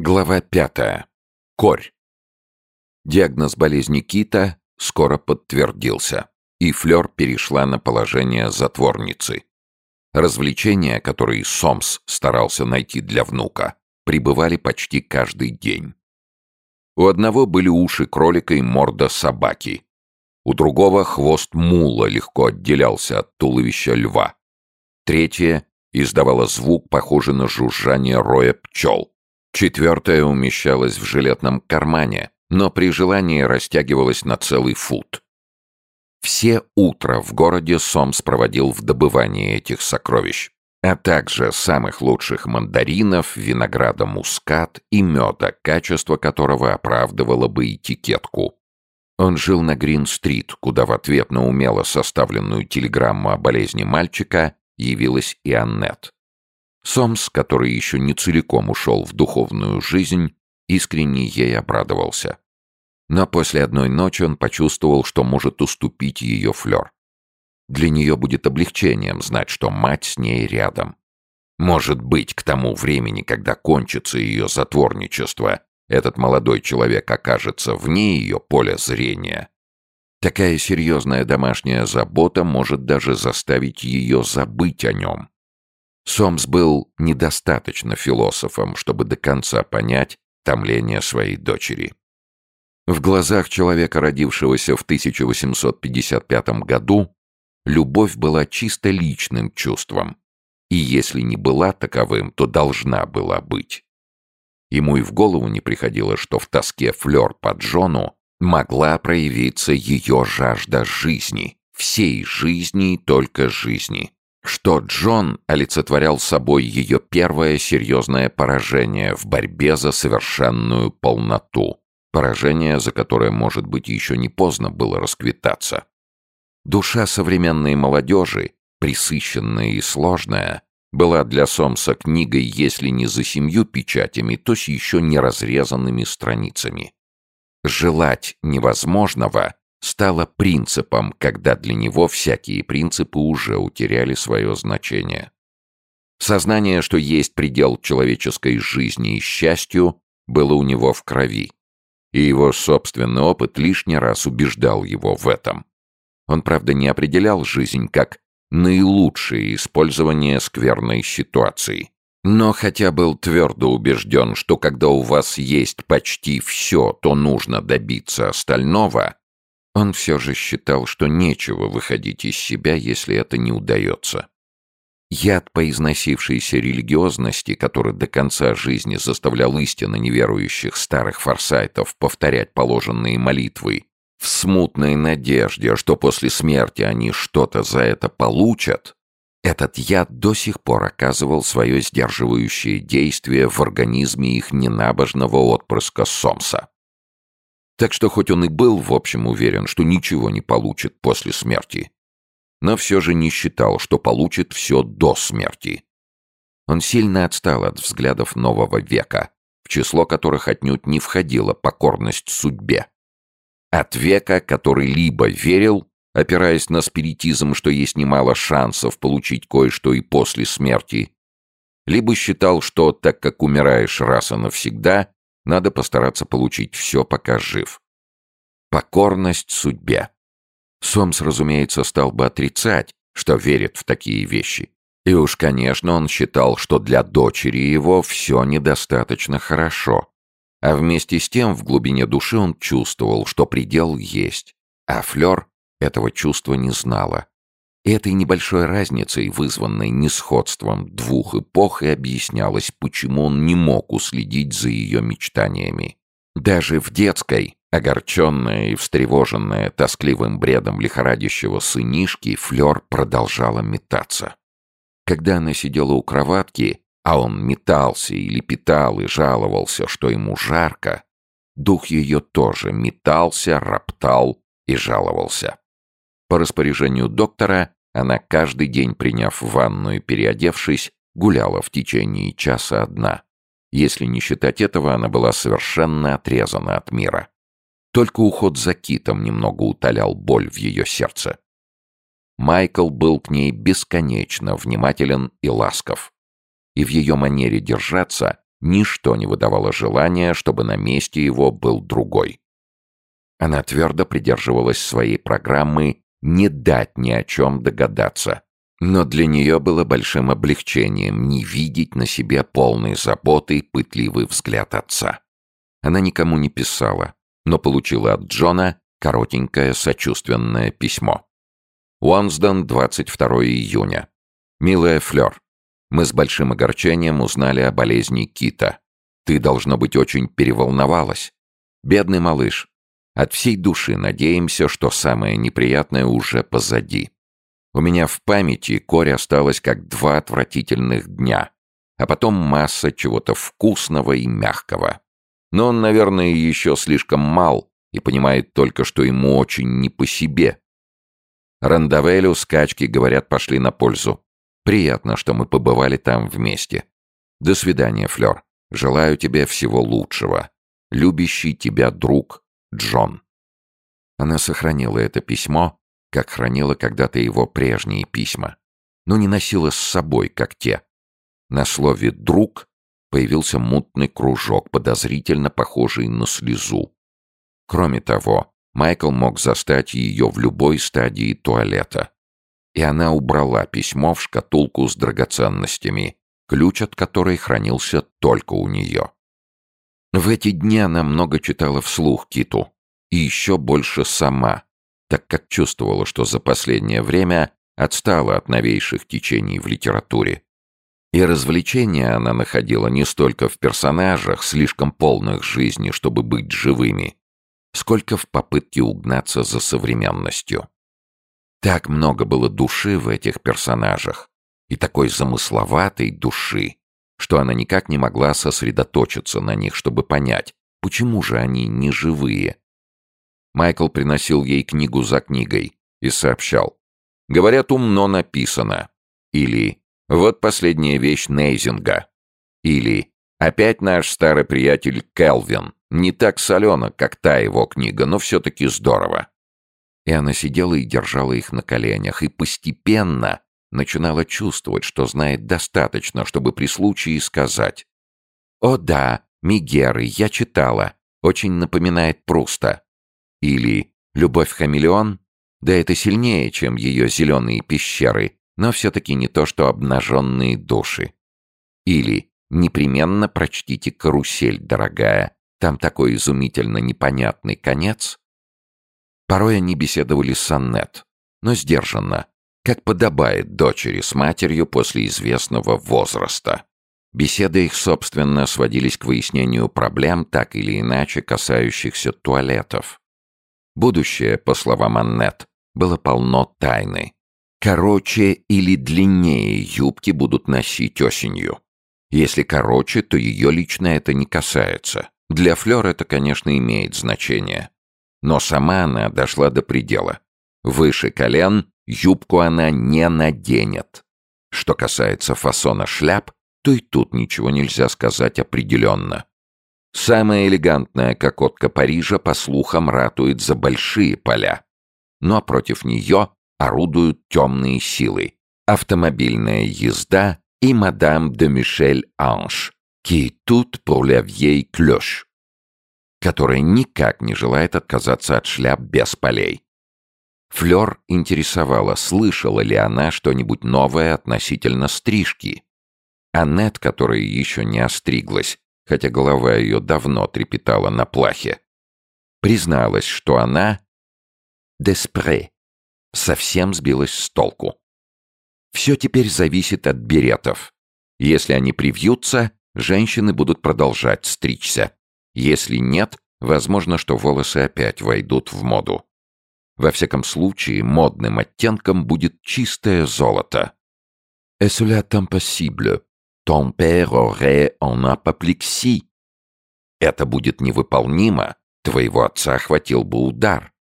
Глава пятая. Корь. Диагноз болезни Кита скоро подтвердился, и Флёр перешла на положение затворницы. Развлечения, которые Сомс старался найти для внука, пребывали почти каждый день. У одного были уши кролика и морда собаки. У другого хвост мула легко отделялся от туловища льва. Третье издавало звук, похожий на жужжание роя пчел. Четвертое умещалось в жилетном кармане, но при желании растягивалось на целый фут. Все утро в городе Сомс проводил в добывании этих сокровищ, а также самых лучших мандаринов, винограда мускат и меда, качество которого оправдывало бы этикетку. Он жил на Грин-стрит, куда в ответ на умело составленную телеграмму о болезни мальчика явилась и Аннет. Сомс, который еще не целиком ушел в духовную жизнь, искренне ей обрадовался. Но после одной ночи он почувствовал, что может уступить ее флер. Для нее будет облегчением знать, что мать с ней рядом. Может быть, к тому времени, когда кончится ее затворничество, этот молодой человек окажется вне ее поля зрения. Такая серьезная домашняя забота может даже заставить ее забыть о нем. Сомс был недостаточно философом, чтобы до конца понять томление своей дочери. В глазах человека, родившегося в 1855 году, любовь была чисто личным чувством, и если не была таковым, то должна была быть. Ему и в голову не приходило, что в тоске Флёр по Джону могла проявиться ее жажда жизни, всей жизни и только жизни что Джон олицетворял собой ее первое серьезное поражение в борьбе за совершенную полноту. Поражение, за которое, может быть, еще не поздно было расквитаться. Душа современной молодежи, присыщенная и сложная, была для Сомса книгой, если не за семью печатями, то с еще не разрезанными страницами. Желать невозможного стало принципом, когда для него всякие принципы уже утеряли свое значение. Сознание, что есть предел человеческой жизни и счастью, было у него в крови, и его собственный опыт лишний раз убеждал его в этом. Он, правда, не определял жизнь как наилучшее использование скверной ситуации. Но хотя был твердо убежден, что когда у вас есть почти все, то нужно добиться остального, он все же считал, что нечего выходить из себя, если это не удается. Яд поизносившейся религиозности, который до конца жизни заставлял истинно неверующих старых форсайтов повторять положенные молитвы, в смутной надежде, что после смерти они что-то за это получат, этот яд до сих пор оказывал свое сдерживающее действие в организме их ненабожного отпрыска Сомса. Так что хоть он и был, в общем, уверен, что ничего не получит после смерти, но все же не считал, что получит все до смерти. Он сильно отстал от взглядов нового века, в число которых отнюдь не входила покорность судьбе. От века, который либо верил, опираясь на спиритизм, что есть немало шансов получить кое-что и после смерти, либо считал, что, так как умираешь раз и навсегда, надо постараться получить все, пока жив. Покорность судьбе. Сомс, разумеется, стал бы отрицать, что верит в такие вещи. И уж, конечно, он считал, что для дочери его все недостаточно хорошо. А вместе с тем в глубине души он чувствовал, что предел есть. А Флёр этого чувства не знала. Этой небольшой разницей, вызванной несходством двух эпох, и объяснялось, почему он не мог уследить за ее мечтаниями. Даже в детской, огорченная и встревоженная тоскливым бредом лихорадящего сынишки, Флёр продолжала метаться. Когда она сидела у кроватки, а он метался и лепетал и жаловался, что ему жарко, дух ее тоже метался, роптал и жаловался. По распоряжению доктора она каждый день, приняв ванну и переодевшись, гуляла в течение часа одна. Если не считать этого, она была совершенно отрезана от мира. Только уход за китом немного утолял боль в ее сердце. Майкл был к ней бесконечно внимателен и ласков. И в ее манере держаться ничто не выдавало желания, чтобы на месте его был другой. Она твердо придерживалась своей программы не дать ни о чем догадаться. Но для нее было большим облегчением не видеть на себе полной заботы пытливый взгляд отца. Она никому не писала, но получила от Джона коротенькое сочувственное письмо. Уонсден, 22 июня. «Милая Флёр, мы с большим огорчением узнали о болезни Кита. Ты, должно быть, очень переволновалась. Бедный малыш. От всей души надеемся, что самое неприятное уже позади. У меня в памяти корь осталась как два отвратительных дня, а потом масса чего-то вкусного и мягкого. Но он, наверное, еще слишком мал и понимает только, что ему очень не по себе. Рандавелю скачки, говорят, пошли на пользу. Приятно, что мы побывали там вместе. До свидания, Флёр. Желаю тебе всего лучшего. Любящий тебя друг Джон. Она сохранила это письмо, как хранила когда-то его прежние письма, но не носила с собой, как те. На слове «друг» появился мутный кружок, подозрительно похожий на слезу. Кроме того, Майкл мог застать ее в любой стадии туалета. И она убрала письмо в шкатулку с драгоценностями, ключ от которой хранился только у нее. В эти дни она много читала вслух Киту, и еще больше сама, так как чувствовала, что за последнее время отстала от новейших течений в литературе. И развлечения она находила не столько в персонажах, слишком полных жизни, чтобы быть живыми, сколько в попытке угнаться за современностью. Так много было души в этих персонажах, и такой замысловатой души, что она никак не могла сосредоточиться на них, чтобы понять, почему же они не живые. Майкл приносил ей книгу за книгой и сообщал. «Говорят, умно написано». Или «Вот последняя вещь Нейзинга». Или «Опять наш старый приятель Келвин. Не так солено, как та его книга, но все-таки здорово». И она сидела и держала их на коленях, и постепенно начинала чувствовать, что знает достаточно, чтобы при случае сказать. «О да, Мигеры, я читала. Очень напоминает Пруста». Или «Любовь-хамелеон»? Да это сильнее, чем ее зеленые пещеры, но все-таки не то, что обнаженные души. Или «Непременно прочтите «Карусель», дорогая, там такой изумительно непонятный конец». Порой они беседовали с Аннет, но сдержанно, как подобает дочери с матерью после известного возраста. Беседы их, собственно, сводились к выяснению проблем, так или иначе касающихся туалетов. Будущее, по словам Аннет, было полно тайны. Короче или длиннее юбки будут носить осенью. Если короче, то ее лично это не касается. Для Флёр это, конечно, имеет значение. Но сама она дошла до предела. Выше колен юбку она не наденет. Что касается фасона шляп, то и тут ничего нельзя сказать определенно. Самая элегантная кокотка Парижа, по слухам, ратует за большие поля. Но против нее орудуют темные силы. Автомобильная езда и мадам де Мишель Анж, qui тут pour la vieille которая никак не желает отказаться от шляп без полей. Флёр интересовала, слышала ли она что-нибудь новое относительно стрижки. Аннет, которая еще не остриглась, хотя голова ее давно трепетала на плахе, призналась, что она «деспре» совсем сбилась с толку. Все теперь зависит от беретов. Если они привьются, женщины будут продолжать стричься. Если нет, возможно, что волосы опять войдут в моду. Во всяком случае, модным оттенком будет чистое золото. «Et cela impossible», Ton père aurait en. Это будет невыполнимо, твоего отца хватил бы удар.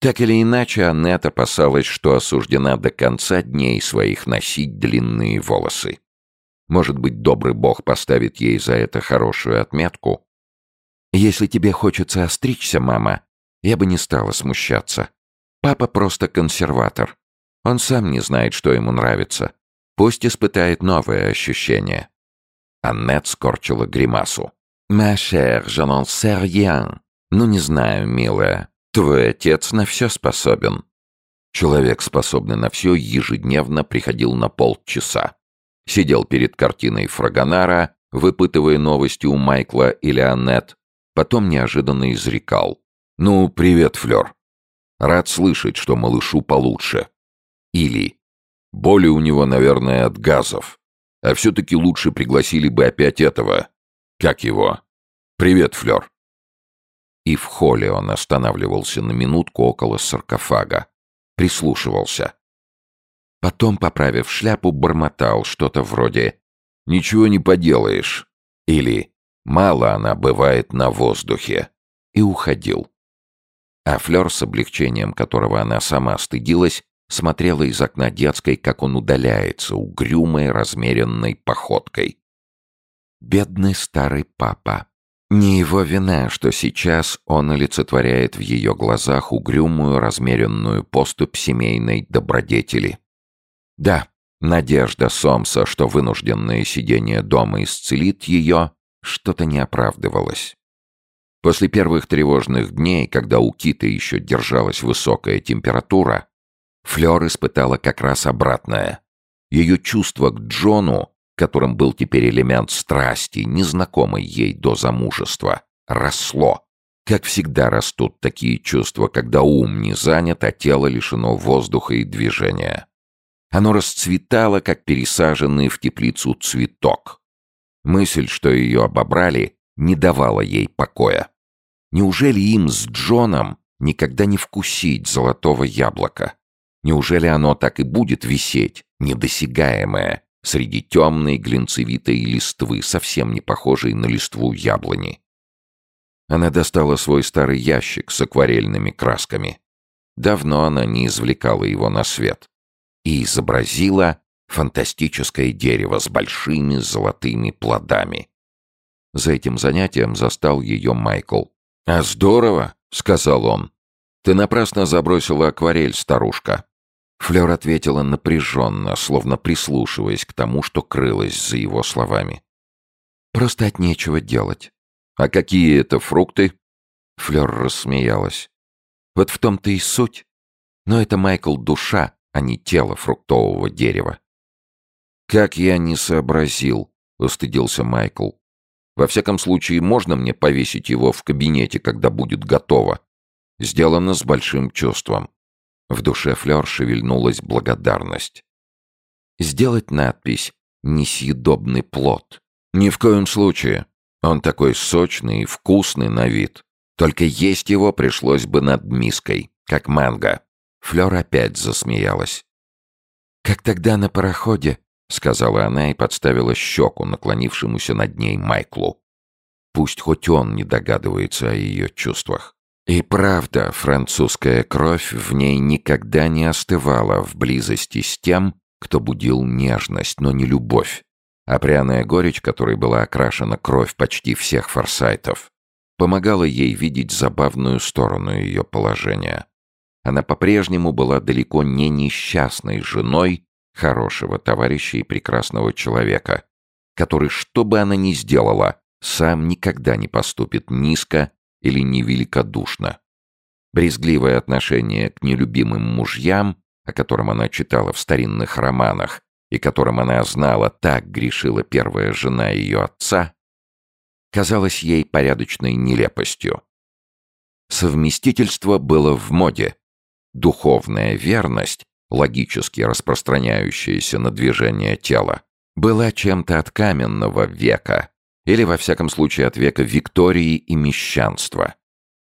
Так или иначе, Аннет опасалась, что осуждена до конца дней своих носить длинные волосы. Может быть, добрый бог поставит ей за это хорошую отметку? Если тебе хочется остричься, мама, я бы не стала смущаться. Папа просто консерватор. Он сам не знает, что ему нравится. Пусть испытает новое ощущение. Аннет скорчила гримасу. «Ma chère, je n'en sais rien». «Ну, не знаю, милая. Твой отец на все способен». Человек, способный на все, ежедневно приходил на полчаса. Сидел перед картиной Фрагонара, выпытывая новости у Майкла или Аннет, потом неожиданно изрекал. «Ну, привет, Флёр. Рад слышать, что малышу получше». Или «Боли у него, наверное, от газов. А все-таки лучше пригласили бы опять этого. Как его? Привет, Флёр». И в холле он останавливался на минутку около саркофага. Прислушивался. Потом, поправив шляпу, бормотал что-то вроде «Ничего не поделаешь» или «Мало она бывает на воздухе» и уходил. А Флёр, с облегчением которого она сама стыдилась, смотрела из окна детской, как он удаляется, угрюмой, размеренной походкой. Бедный старый папа. Не его вина, что сейчас он олицетворяет в ее глазах угрюмую, размеренную поступь семейной добродетели. Да, надежда Сомса, что вынужденное сидение дома исцелит ее, что-то не оправдывалось. После первых тревожных дней, когда у Киты еще держалась высокая температура, Флёр испытала как раз обратное. Ее чувство к Джону которым был теперь элемент страсти, незнакомый ей до замужества, росло. Как всегда растут такие чувства, когда ум не занят, а тело лишено воздуха и движения. Оно расцветало, как пересаженный в теплицу цветок. Мысль, что ее обобрали, не давала ей покоя. Неужели им с Джоном никогда не вкусить золотого яблока? Неужели оно так и будет висеть, недосягаемое, среди темной глинцевитой листвы, совсем не похожей на листву яблони. Она достала свой старый ящик с акварельными красками. Давно она не извлекала его на свет. И изобразила фантастическое дерево с большими золотыми плодами. За этим занятием застал ее Майкл. «А здорово!» — сказал он. «Ты напрасно забросила акварель, старушка. Флёр ответила напряженно, словно прислушиваясь к тому, что крылось за его словами. «Просто от нечего делать». «А какие это фрукты?» Флёр рассмеялась. «Вот в том-то и суть. Но это, Майкл, душа, а не тело фруктового дерева». «Как я не сообразил», — устыдился Майкл. «Во всяком случае, можно мне повесить его в кабинете, когда будет готово?» Сделано с большим чувством. В душе Флёр шевельнулась благодарность. Сделать надпись «Несъедобный плод». Ни в коем случае. Он такой сочный и вкусный на вид. Только есть его пришлось бы над миской, как манго. Флёр опять засмеялась. «Как тогда на пароходе», — сказала она и подставила щеку наклонившемуся над ней Майклу. Пусть хоть он не догадывается о ее чувствах. И правда, французская кровь в ней никогда не остывала в близости с тем, кто будил нежность, но не любовь. А пряная горечь, которой была окрашена кровь почти всех форсайтов, помогала ей видеть забавную сторону ее положения. Она по-прежнему была далеко не несчастной женой хорошего товарища и прекрасного человека, который, что бы она ни сделала, сам никогда не поступит низко или невеликодушна. Брезгливое отношение к нелюбимым мужьям, о котором она читала в старинных романах и которым она знала, так грешила первая жена ее отца, казалось ей порядочной нелепостью. Совместительство было в моде. Духовная верность, логически распространяющаяся на движение тела, была чем-то от каменного века, или, во всяком случае, от века Виктории и мещанства.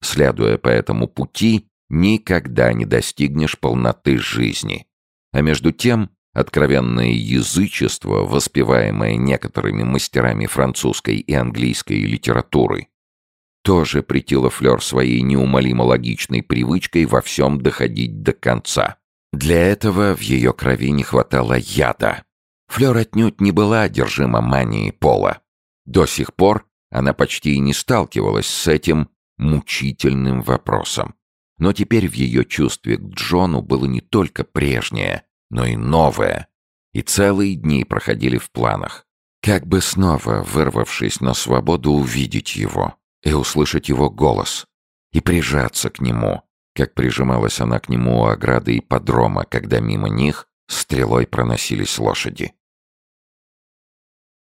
Следуя по этому пути, никогда не достигнешь полноты жизни. А между тем, откровенное язычество, воспеваемое некоторыми мастерами французской и английской литературы, тоже притило Флёр своей неумолимо логичной привычкой во всем доходить до конца. Для этого в ее крови не хватало яда. Флёр отнюдь не была одержима манией пола. До сих пор она почти и не сталкивалась с этим мучительным вопросом. Но теперь в ее чувстве к Джону было не только прежнее, но и новое. И целые дни проходили в планах. Как бы снова, вырвавшись на свободу, увидеть его и услышать его голос, и прижаться к нему, как прижималась она к нему у ограды ипподрома, когда мимо них стрелой проносились лошади.